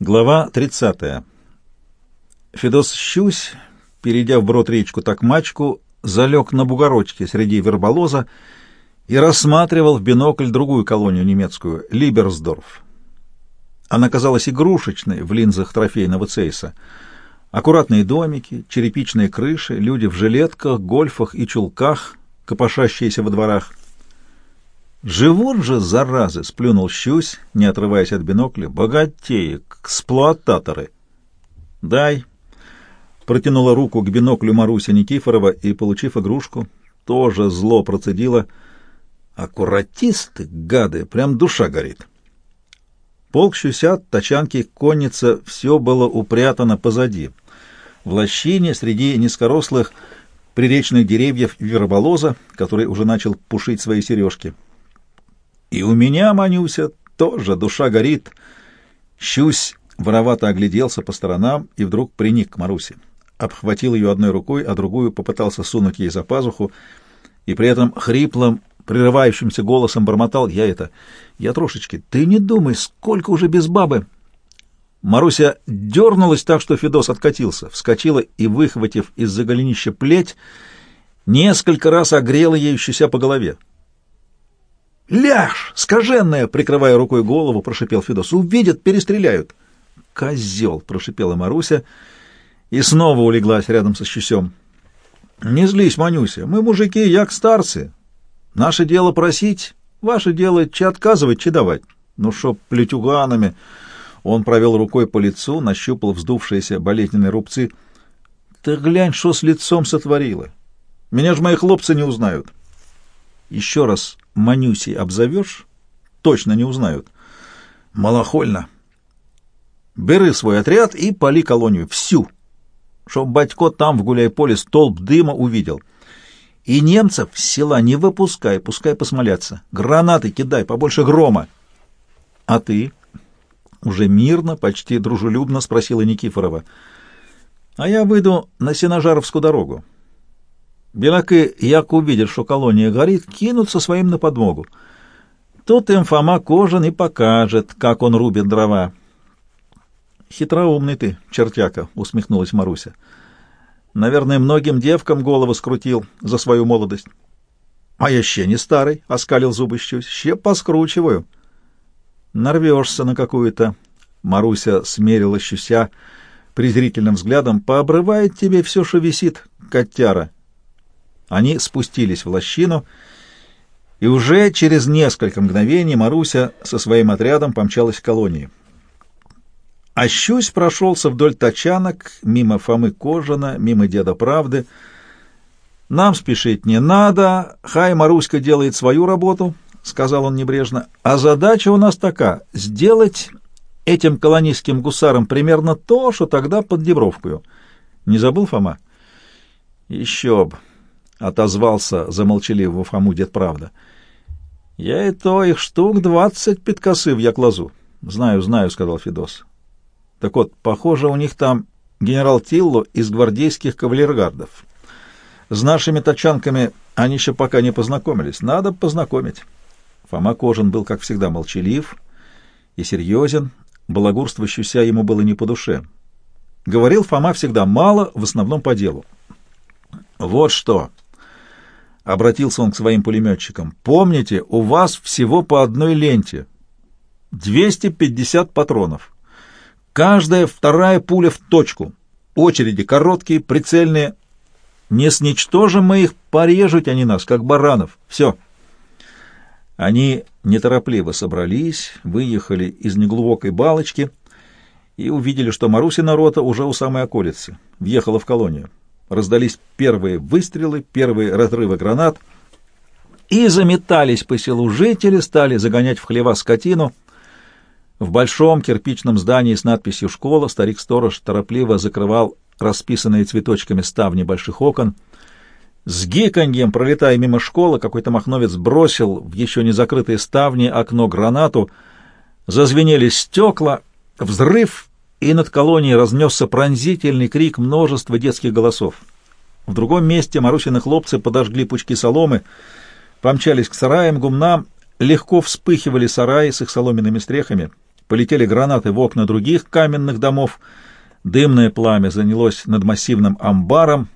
Глава 30. Федос Щусь, перейдя в брод речку Токмачку, залег на бугорочке среди верболоза и рассматривал в бинокль другую колонию немецкую — Либерсдорф. Она казалась игрушечной в линзах трофейного цейса. Аккуратные домики, черепичные крыши, люди в жилетках, гольфах и чулках, копошащиеся во дворах. Живут же, заразы, сплюнул щусь, не отрываясь от бинокля, богатеи, эксплуататоры. Дай. Протянула руку к биноклю Маруся Никифорова и, получив игрушку, тоже зло процедила. Аккуратисты, гады, прям душа горит. Полк щуся, тачанки, конница — все было упрятано позади. В лощине среди низкорослых приречных деревьев верболоза, который уже начал пушить свои сережки. И у меня, Манюся, тоже душа горит. Щусь воровато огляделся по сторонам и вдруг приник к Марусе. Обхватил ее одной рукой, а другую попытался сунуть ей за пазуху, и при этом хриплым, прерывающимся голосом бормотал «Я это... Я трошечки... Ты не думай, сколько уже без бабы!» Маруся дернулась так, что Федос откатился, вскочила и, выхватив из-за голенища плеть, несколько раз огрела ею щуся по голове. «Ляж! Скаженная!» — прикрывая рукой голову, прошипел Федос. «Увидят, перестреляют!» «Козел!» — прошипела Маруся и снова улеглась рядом со щусем. «Не злись, Манюся, мы мужики, як старцы. Наше дело просить, ваше дело че отказывать, че давать. Ну шо плетюганами...» Он провел рукой по лицу, нащупал вздувшиеся болезненные рубцы. «Ты глянь, что с лицом сотворила! Меня ж мои хлопцы не узнают!» «Еще раз Манюсей обзовешь, точно не узнают. Малохольно. Бери свой отряд и пали колонию. Всю. Чтоб батько там в гуляй-поле столб дыма увидел. И немцев с села не выпускай, пускай посмолятся. Гранаты кидай, побольше грома. А ты? Уже мирно, почти дружелюбно спросила Никифорова. А я выйду на Сеножаровскую дорогу. Белаки, як увидят, что колония горит, кинутся своим на подмогу. Тут им Фома Кожан и покажет, как он рубит дрова. «Хитроумный ты, чертяка», — усмехнулась Маруся. «Наверное, многим девкам голову скрутил за свою молодость». «А я ще не старый», — оскалил зубы щусь. «Ще поскручиваю». «Нарвешься на какую-то...» Маруся смерила щуся презрительным взглядом. «Пообрывает тебе все, что висит, котяра». Они спустились в лощину, и уже через несколько мгновений Маруся со своим отрядом помчалась к колонии. А Щусь прошелся вдоль тачанок, мимо Фомы Кожана, мимо Деда Правды. «Нам спешить не надо, хай Маруська делает свою работу», — сказал он небрежно, — «а задача у нас такая — сделать этим колонистским гусарам примерно то, что тогда под Дебровкою. Не забыл Фома?» «Еще б», — отозвался за молчаливого Фому дед правда. — Я и то их штук двадцать подкосы в яклазу. — Знаю, знаю, — сказал Федос. — Так вот, похоже, у них там генерал Тилло из гвардейских кавалергардов. С нашими тачанками они еще пока не познакомились. Надо познакомить. Фома Кожин был, как всегда, молчалив и серьезен, балагурствующийся ему было не по душе. Говорил Фома всегда мало, в основном по делу. «Вот что!» Обратился он к своим пулеметчикам. «Помните, у вас всего по одной ленте. 250 патронов. Каждая вторая пуля в точку. Очереди короткие, прицельные. Не сничтожим мы их, порежут они нас, как баранов. Все». Они неторопливо собрались, выехали из неглубокой балочки и увидели, что Марусина рота уже у самой околицы, въехала в колонию. Раздались первые выстрелы, первые разрывы гранат, и заметались по селу жители, стали загонять в хлева скотину. В большом кирпичном здании с надписью «Школа» старик-сторож торопливо закрывал расписанные цветочками ставни больших окон. С гиканьем, пролетая мимо школы, какой-то махновец бросил в еще не закрытые ставни окно гранату, зазвенели стекла, взрыв, и над колонией разнесся пронзительный крик множества детских голосов. В другом месте Марусины хлопцы подожгли пучки соломы, помчались к сараям, гумнам, легко вспыхивали сараи с их соломенными стрехами. полетели гранаты в окна других каменных домов, дымное пламя занялось над массивным амбаром,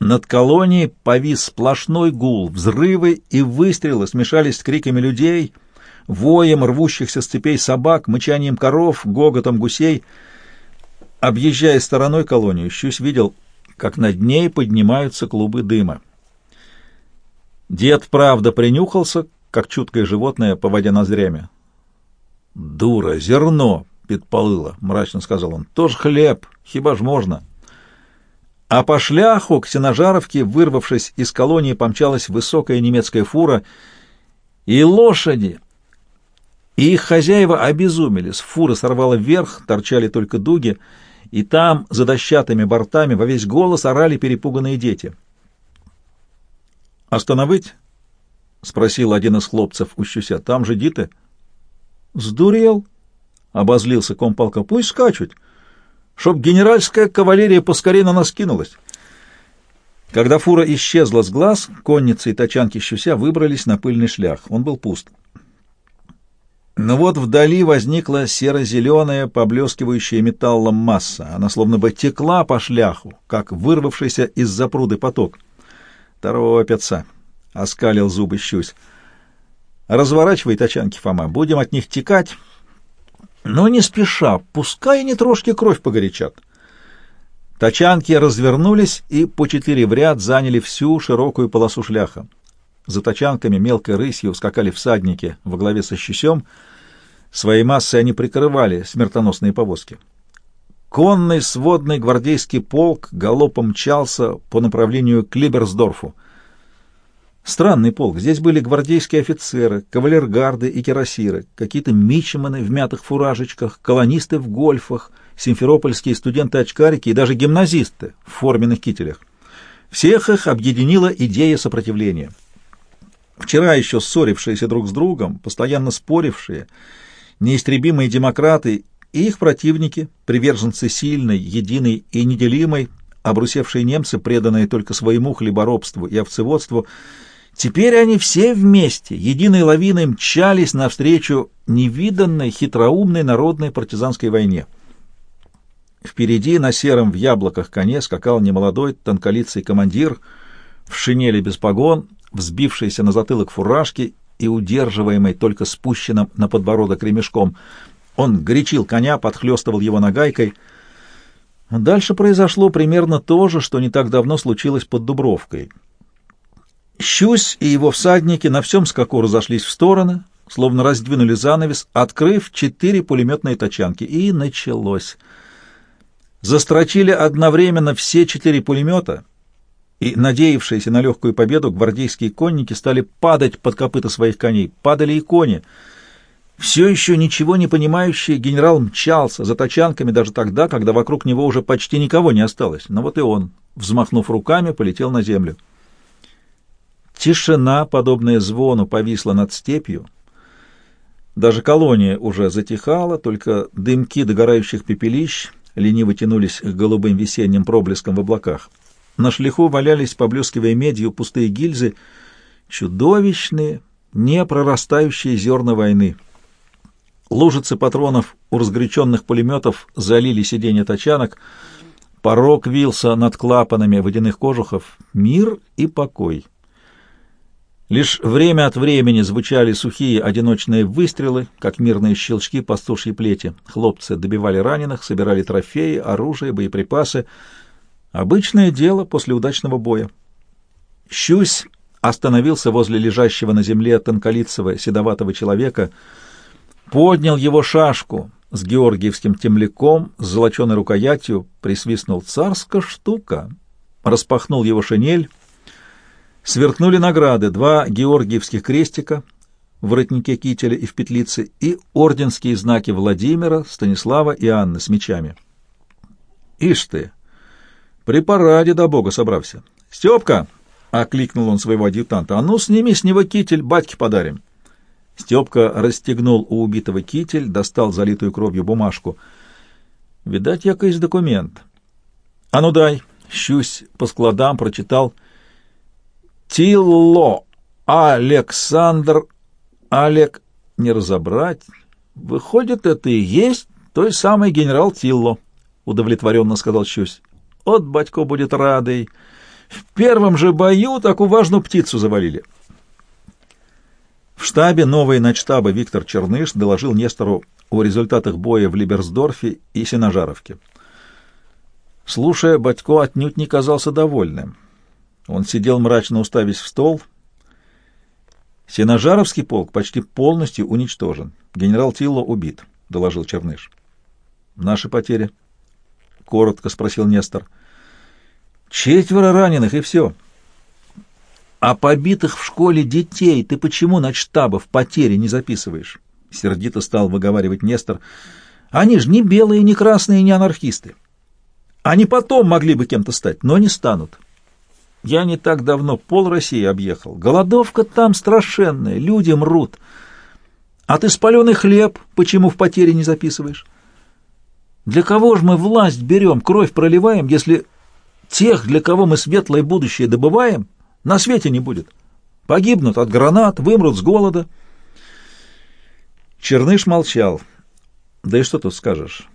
над колонией повис сплошной гул, взрывы и выстрелы смешались с криками людей, воем рвущихся с цепей собак, мычанием коров, гоготом гусей. Объезжая стороной колонию, Щусь видел, как над ней поднимаются клубы дыма. Дед, правда, принюхался, как чуткое животное, поводя ноздрями. «Дура, зерно!» — подполыло, — мрачно сказал он. «Тоже хлеб, хиба ж можно!» А по шляху к Сеножаровке, вырвавшись из колонии, помчалась высокая немецкая фура, и лошади, и их хозяева обезумели. С фуры сорвало вверх, торчали только дуги, и там, за дощатыми бортами, во весь голос орали перепуганные дети. «Остановить?» — спросил один из хлопцев у щуся. «Там же диты». «Сдурел?» — обозлился комполка. «Пусть скачут» чтоб генеральская кавалерия поскорее на нас кинулась. Когда фура исчезла с глаз, конницы и тачанки щуся выбрались на пыльный шлях. Он был пуст. Но вот вдали возникла серо-зеленая, поблескивающая металлом масса. Она словно бы текла по шляху, как вырвавшийся из-за пруды поток. «Торопятся!» — оскалил зубы щусь. «Разворачивай тачанки, Фома, будем от них текать, но не спеша, пускай не трошки кровь погорячат. Тачанки развернулись и по четыре в ряд заняли всю широкую полосу шляха. За тачанками мелкой рысью скакали всадники во главе со щусем. Своей массой они прикрывали смертоносные повозки. Конный сводный гвардейский полк галопом мчался по направлению к Либерсдорфу — Странный полк. Здесь были гвардейские офицеры, кавалергарды и кирасиры, какие-то мичеманы в мятых фуражечках, колонисты в гольфах, симферопольские студенты-очкарики и даже гимназисты в форменных кителях. Всех их объединила идея сопротивления. Вчера еще ссорившиеся друг с другом, постоянно спорившие, неистребимые демократы и их противники, приверженцы сильной, единой и неделимой, обрусевшие немцы, преданные только своему хлеборобству и овцеводству, Теперь они все вместе, единой лавиной, мчались навстречу невиданной, хитроумной народной партизанской войне. Впереди на сером в яблоках коне скакал немолодой тонколицый командир в шинели без погон, взбившийся на затылок фуражки и удерживаемый только спущенным на подбородок ремешком. Он горячил коня, подхлестывал его нагайкой. Дальше произошло примерно то же, что не так давно случилось под Дубровкой — Щусь и его всадники на всем скаку разошлись в стороны, словно раздвинули занавес, открыв четыре пулеметные тачанки, и началось. Застрочили одновременно все четыре пулемета, и, надеявшиеся на легкую победу, гвардейские конники стали падать под копыта своих коней, падали и кони. Все еще ничего не понимающий генерал мчался за тачанками даже тогда, когда вокруг него уже почти никого не осталось, но вот и он, взмахнув руками, полетел на землю. Тишина, подобная звону, повисла над степью. Даже колония уже затихала, только дымки догорающих пепелищ лениво тянулись к голубым весенним проблескам в облаках. На шлиху валялись, поблескивая медью, пустые гильзы, чудовищные, не прорастающие зерна войны. Лужицы патронов у разгоряченных пулеметов залили сиденья тачанок, порог вился над клапанами водяных кожухов. Мир и покой. Лишь время от времени звучали сухие одиночные выстрелы, как мирные щелчки пастушьей плети. Хлопцы добивали раненых, собирали трофеи, оружие, боеприпасы. Обычное дело после удачного боя. Щусь остановился возле лежащего на земле тонколицего седоватого человека, поднял его шашку с георгиевским темляком, с золоченой рукоятью, присвистнул «Царская штука!» распахнул его шинель, Сверкнули награды, два георгиевских крестика в воротнике кителя и в петлице и орденские знаки Владимира, Станислава и Анны с мечами. «Ишь ты! При параде до Бога собрався! Степка!» — окликнул он своего адъютанта. «А ну, сними с него китель, батьке подарим!» Степка расстегнул у убитого китель, достал залитую кровью бумажку. «Видать, якийсь документ». «А ну дай!» — щусь по складам, прочитал — Тилло, Александр, Олег, не разобрать, Выходит, это и есть той самый генерал Тилло, удовлетворенно сказал Щусь. От батько будет радый. В первом же бою такую важную птицу завалили. В штабе новой начтаба Виктор Черныш доложил Нестору о результатах боя в Либерсдорфе и Синожаровке. Слушая, Батько отнюдь не казался довольным. Он сидел мрачно уставясь в стол. Синожаровский полк почти полностью уничтожен. Генерал Тилло убит, — доложил Черныш. — Наши потери? — коротко спросил Нестор. — Четверо раненых, и все. — А побитых в школе детей ты почему на штабов потери не записываешь? — сердито стал выговаривать Нестор. — Они же не белые, не красные, не анархисты. Они потом могли бы кем-то стать, но не станут. Я не так давно пол России объехал. Голодовка там страшенная, люди мрут. А ты спаленый хлеб почему в потере не записываешь? Для кого же мы власть берем, кровь проливаем, если тех, для кого мы светлое будущее добываем, на свете не будет? Погибнут от гранат, вымрут с голода. Черныш молчал. Да и что тут скажешь?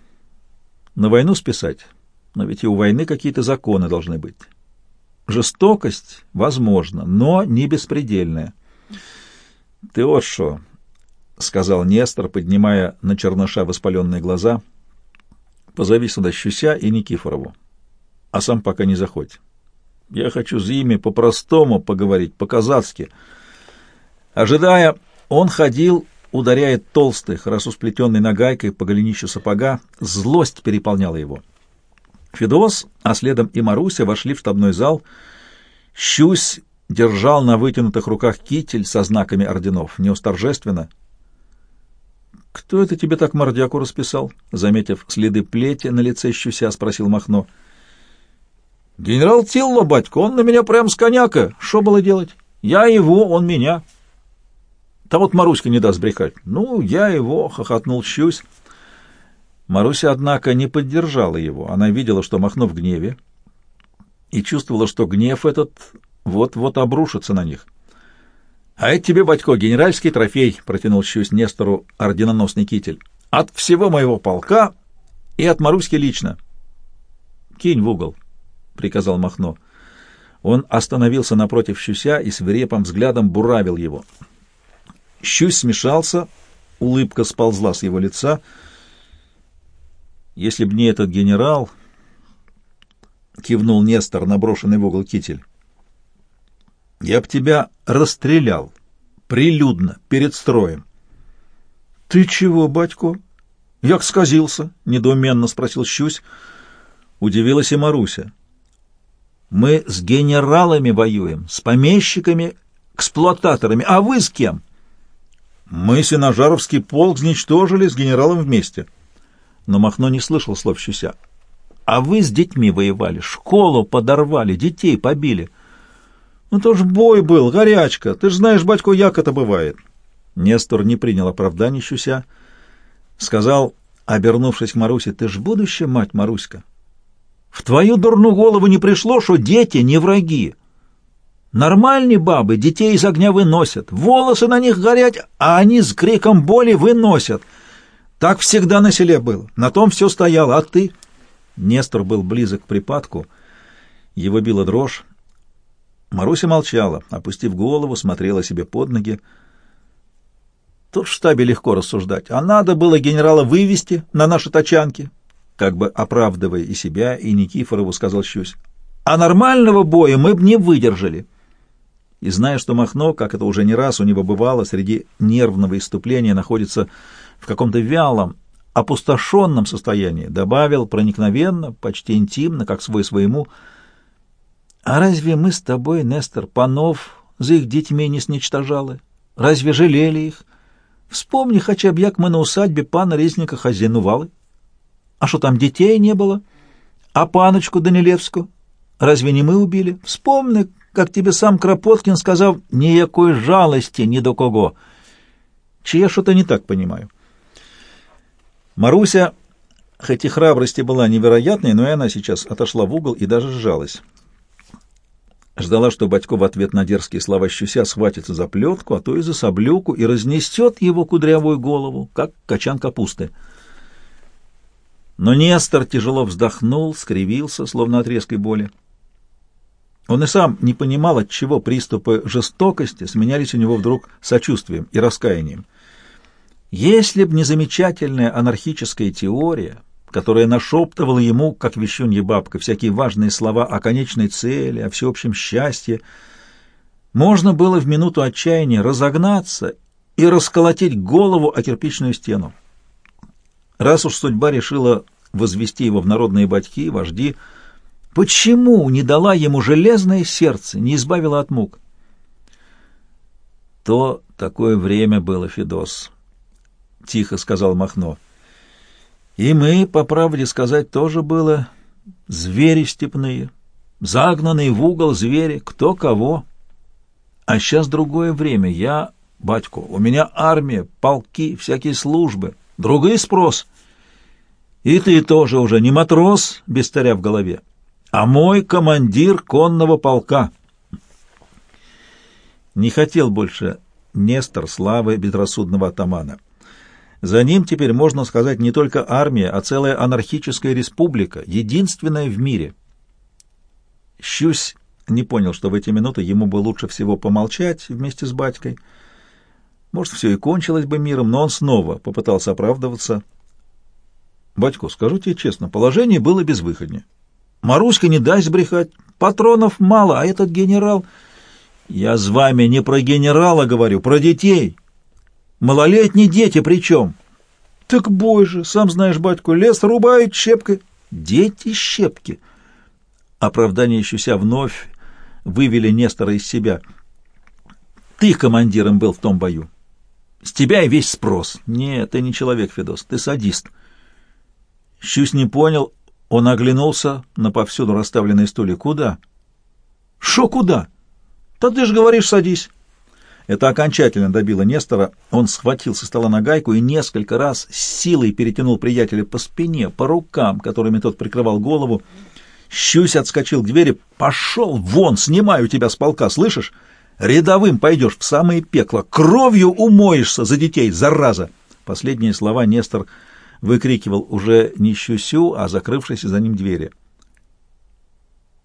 На войну списать? Но ведь и у войны какие-то законы должны быть. Жестокость возможно, но не беспредельная. — Ты вот что, — сказал Нестор, поднимая на Черныша воспаленные глаза, — позови сюда Щуся и Никифорову, а сам пока не заходь. Я хочу с ими по-простому поговорить, по-казацки. Ожидая, он ходил, ударяя толстой, хорошо сплетенной нагайкой по голенищу сапога, злость переполняла его. — Федос, а следом и Маруся вошли в штабной зал. Щусь держал на вытянутых руках китель со знаками орденов, неусторжественно. «Кто это тебе так мордяку расписал?» Заметив следы плети на лице Щуся, спросил Махно. «Генерал Тилло, батько, он на меня прям с коняка. Что было делать? Я его, он меня». «Да вот Маруська не даст брехать». «Ну, я его», — хохотнул Щусь. Маруся, однако, не поддержала его. Она видела, что Махно в гневе, и чувствовала, что гнев этот вот-вот обрушится на них. — А это тебе, батько, генеральский трофей, — протянул щусь Нестору орденоносный китель. — От всего моего полка и от Маруськи лично. — Кинь в угол, — приказал Махно. Он остановился напротив щуся и свирепым взглядом буравил его. Щусь смешался, улыбка сползла с его лица — если б не этот генерал, — кивнул Нестор, наброшенный в угол китель, — я б тебя расстрелял, прилюдно, перед строем. — Ты чего, батько? — Як сказился? — недоуменно спросил Щусь. Удивилась и Маруся. — Мы с генералами воюем, с помещиками, эксплуататорами, а вы с кем? — Мы Синожаровский полк изничтожили с генералом вместе. — но Махно не слышал слов Щуся. «А вы с детьми воевали, школу подорвали, детей побили». «Ну то ж бой был, горячка, ты ж знаешь, батько, як это бывает». Нестор не принял оправданий Щуся, сказал, обернувшись к Марусе, «Ты ж будущая мать, Маруська. В твою дурную голову не пришло, что дети не враги. Нормальные бабы детей из огня выносят, волосы на них горят, а они с криком боли выносят». Так всегда на селе было. На том все стояло. А ты? Нестор был близок к припадку. Его била дрожь. Маруся молчала, опустив голову, смотрела себе под ноги. Тут в штабе легко рассуждать. А надо было генерала вывести на наши тачанки, как бы оправдывая и себя, и Никифорову, сказал Щусь. А нормального боя мы б не выдержали. И зная, что Махно, как это уже не раз у него бывало, среди нервного иступления находится в каком-то вялом, опустошенном состоянии, добавил проникновенно, почти интимно, как свой своему, «А разве мы с тобой, Нестор, панов за их детьми не сничтожали? Разве жалели их? Вспомни хотя бы, як мы на усадьбе пана Резника хозяйнували. А что там детей не было? А паночку Данилевскую? Разве не мы убили? Вспомни, как тебе сам Кропоткин сказал, ніякої жалости ни до кого. Чи я что-то не так понимаю?» Маруся, хоть и храбрости была невероятной, но и она сейчас отошла в угол и даже сжалась. Ждала, что Батько в ответ на дерзкие слова Щуся схватится за плетку, а то и за соблюку, и разнесет его кудрявую голову, как качан капусты. Но Нестор тяжело вздохнул, скривился, словно от резкой боли. Он и сам не понимал, от чего приступы жестокости сменялись у него вдруг сочувствием и раскаянием. Если б не замечательная анархическая теория, которая нашептывала ему, как вещунья бабка, всякие важные слова о конечной цели, о всеобщем счастье, можно было в минуту отчаяния разогнаться и расколотить голову о кирпичную стену. Раз уж судьба решила возвести его в народные батьки, вожди, почему не дала ему железное сердце, не избавила от мук? То такое время было, Федос. — тихо сказал Махно. «И мы, по правде сказать, тоже было звери степные, загнанные в угол звери, кто кого. А сейчас другое время. Я, батько, у меня армия, полки, всякие службы, другой спрос. И ты тоже уже не матрос без старя в голове, а мой командир конного полка». Не хотел больше Нестор славы безрассудного атамана. За ним теперь, можно сказать, не только армия, а целая анархическая республика, единственная в мире. Щусь не понял, что в эти минуты ему бы лучше всего помолчать вместе с батькой. Может, все и кончилось бы миром, но он снова попытался оправдываться. «Батько, скажу тебе честно, положение было безвыходнее. Маруська не даст брехать, патронов мало, а этот генерал...» «Я с вами не про генерала говорю, про детей». Малолетние дети причем? Так бой же, сам знаешь, батьку, лес рубают щепкой. Дети щепки. Оправдание ищуся вновь вывели Нестора из себя. Ты командиром был в том бою. С тебя и весь спрос. Нет, ты не человек, Федос, ты садист. Щусь не понял, он оглянулся на повсюду расставленные стулья. Куда? Шо куда? Да ты же говоришь, садись. Это окончательно добило Нестора. Он схватил со стола нагайку и несколько раз с силой перетянул приятеля по спине, по рукам, которыми тот прикрывал голову. Щусь отскочил к двери. «Пошел вон! Снимаю тебя с полка, слышишь? Рядовым пойдешь в самое пекло. Кровью умоешься за детей, зараза!» Последние слова Нестор выкрикивал уже не Щусю, а закрывшись за ним двери.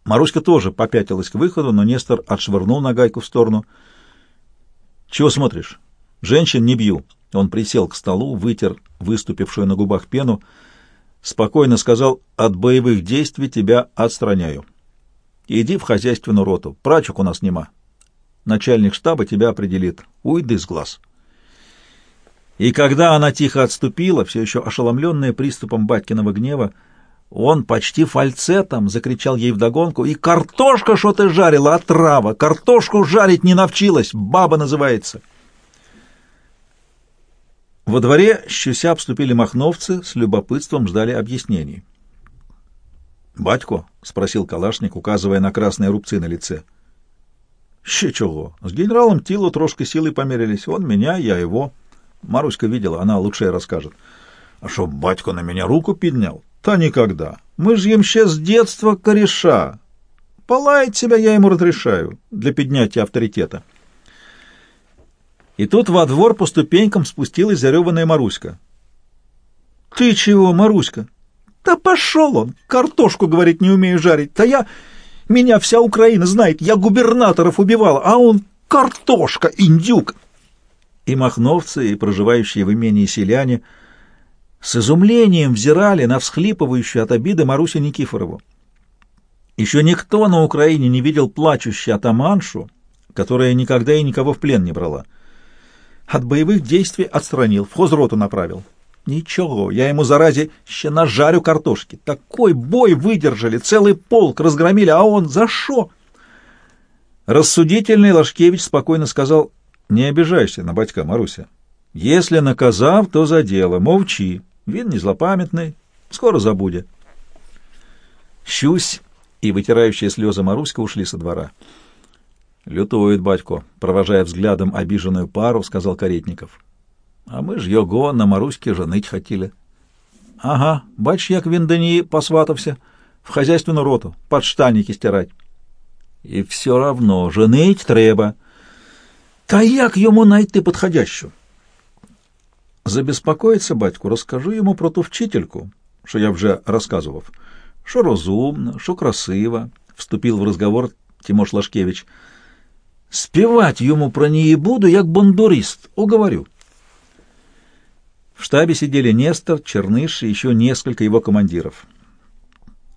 Маруська тоже попятилась к выходу, но Нестор отшвырнул нагайку в сторону — «Чего смотришь? Женщин не бью». Он присел к столу, вытер выступившую на губах пену, спокойно сказал, «От боевых действий тебя отстраняю. Иди в хозяйственную роту, прачек у нас нема. Начальник штаба тебя определит. Уйди с глаз». И когда она тихо отступила, все еще ошеломленная приступом батькиного гнева, он почти фальцетом закричал ей вдогонку, «И картошка, что ты жарила, отрава! Картошку жарить не навчилась! Баба называется!» Во дворе щуся обступили махновцы, с любопытством ждали объяснений. «Батько?» — спросил Калашник, указывая на красные рубцы на лице. «Ще чего? С генералом Тилу трошки силой померились. Он меня, я его. Маруська видела, она лучше расскажет. А что, батько на меня руку поднял? Та никогда. Мы ж им ще с детства кореша. Полаять себя я ему разрешаю для поднятия авторитета. И тут во двор по ступенькам спустилась зареванная Маруська. «Ты чего, Маруська?» «Да пошел он! Картошку, говорит, не умею жарить. Да я... Меня вся Украина знает, я губернаторов убивала, а он картошка, индюк!» И махновцы, и проживающие в имении селяне — с изумлением взирали на всхлипывающую от обиды Марусю Никифорову. Еще никто на Украине не видел плачущую атаманшу, которая никогда и никого в плен не брала. От боевых действий отстранил, в хозроту направил. Ничего, я ему заразе еще нажарю картошки. Такой бой выдержали, целый полк разгромили, а он за шо? Рассудительный Лашкевич спокойно сказал, не обижайся на батька Маруся. Если наказав, то за дело, мовчи. Він не злопамятный, скоро забудет. Щусь и вытирающая слезы Маруська ушли со двора. «Лютует батько», — провожая взглядом обиженную пару, сказал Каретников. «А мы ж його на Маруське женить хотели». «Ага, бач, як він до неї посватався, в хозяйственную роту, подштанники стирать». І все равно женить треба. Та як йому знайти підходящу? Забеспокоїться батько, розкажу йому про ту вчительку, що я вже розказував. Що розумна, що красива, вступив в розговор Тимош Лашкевич. Співати йому про неї буду, як бондурист, уговорю. В штабе сидели Нестор, Черныш и еще несколько его командиров.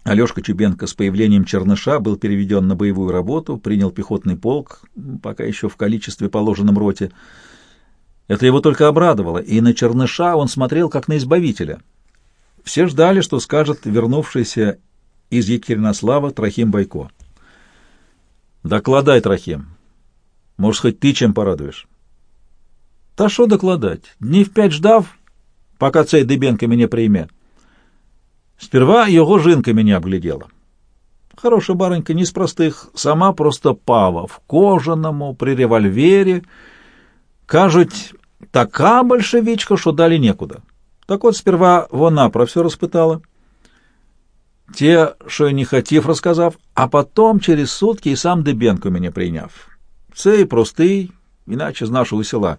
Алешка Чубенко с появлением Черныша был переведен на боевую работу, принял пехотный полк, пока еще в количестве положенном роте. Это его только обрадовало, и на Черныша он смотрел как на избавителя. Все ждали, что скажет вернувшийся из Екатеринослава Трохим Байко. «Докладай, Трохим. Может, хоть ты чем порадуешь?» «Та що докладать? Днів п'ять ждав, пока цей Дыбенко меня прийме». Сперва його жінка мене обглядела. Хороша баронька, не з простих, сама просто пава, в кожаному, при револьвері. Кажуть, така большевичка, що далі некуда. Так от сперва вона про все розпитала. Те, що я не хотів, розказав, а потом через сутки і сам Дебенко мене прийняв. Цей простий, іначе з нашого села.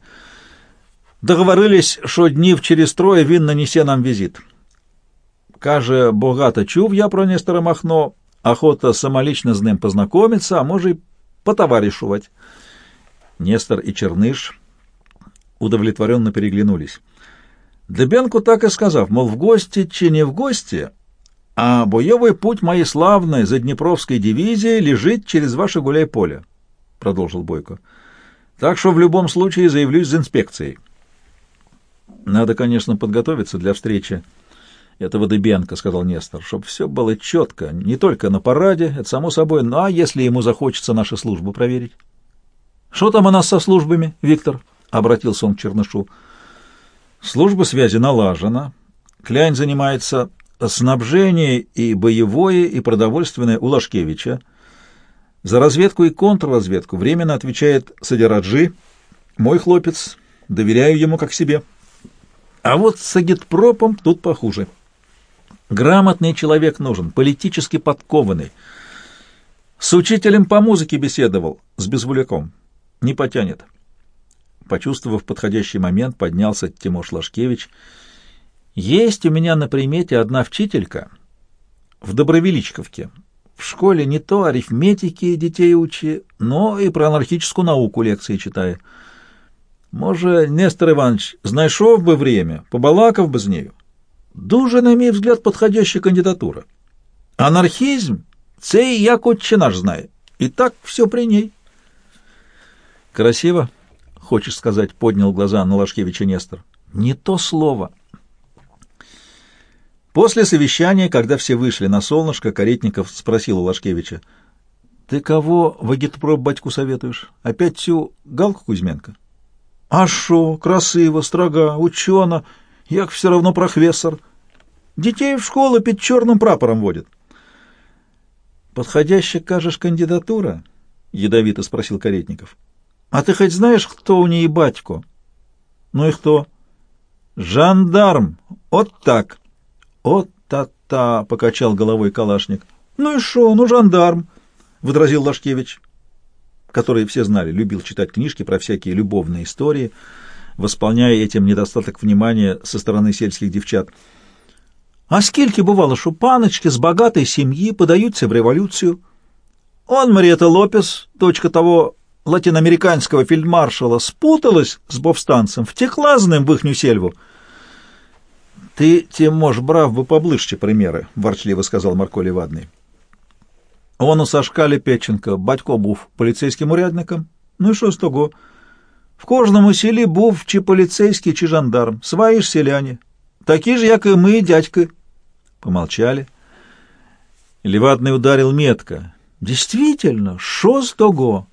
Договорились, що днів через троє він нанесе нам візит. Каже, багато чув я про Нестора Махно, охота самолично з ним познакомиться, а може й потоваришувати. Нестор и Черныш удовлетворенно переглянулись. Дебенку так и сказав, мол, в гости чи не в гости, а боевой путь моей славной заднепровской дивизии лежит через ваше гуляй-поле, — продолжил Бойко. Так что в любом случае заявлюсь с инспекцией. Надо, конечно, подготовиться для встречи этого Дыбенко, — сказал Нестор, — чтобы все было четко, не только на параде, это само собой, ну а если ему захочется нашу службу проверить? — Что там у нас со службами, Виктор? — обратился он к Чернышу. — Служба связи налажена. Клянь занимается снабжение и боевое, и продовольственное у Лашкевича. За разведку и контрразведку временно отвечает Садираджи, мой хлопец, доверяю ему как себе. А вот с агитпропом тут похуже. Грамотный человек нужен, политически подкованный. С учителем по музыке беседовал, с Безвуляком. Не потянет. Почувствовав подходящий момент, поднялся Тимош Лашкевич. Есть у меня на примете одна вчителька в Добровеличковке. В школе не то арифметики детей учи, но и про анархическую науку лекции читаю. Може, Нестор Иванович, знайшов бы время, побалакав бы з нею. Дуже, на мій взгляд, подходяща кандидатура. Анархизм — це як отче наш знає. И так все при ней. Красиво, хочешь сказать, поднял глаза на Лашкевича Нестор. Не то слово. После совещания, когда все вышли на солнышко, Каретников спросил у Лашкевича, «Ты кого в агитпроп батьку советуешь? Опять всю Галку Кузьменко?» «А шо, красиво, строга, учена, як все равно профессор. Детей в школу під черным прапором водит». «Подходящая, кажешь, кандидатура?» — ядовито спросил Каретников. «А ты хоть знаешь, кто у ней батько?» «Ну и кто?» «Жандарм! Вот так!» «От-та-та!» — покачал головой Калашник. «Ну и шо, ну жандарм!» — возразил Лашкевич, который, все знали, любил читать книжки про всякие любовные истории, восполняя этим недостаток внимания со стороны сельских девчат. «А скільки бывало, что паночки с богатой семьи подаются в революцию? Он, Мариэта Лопес, дочка того латиноамериканского фельдмаршала, спуталась с повстанцем, втекла з ним в ихню сельву». «Ты, Тимош, брав бы поближче примери», — ворчливо сказав Марко Лівадний. Он у Сашка Лепеченка, батько був поліцейським урядником. Ну і що з того? В кожному селі був чи поліцейський, чи жандарм, свої ж селяні. Такі ж, як і ми, дядьки. Помолчали. Левадный ударил метко. Действительно, что с того?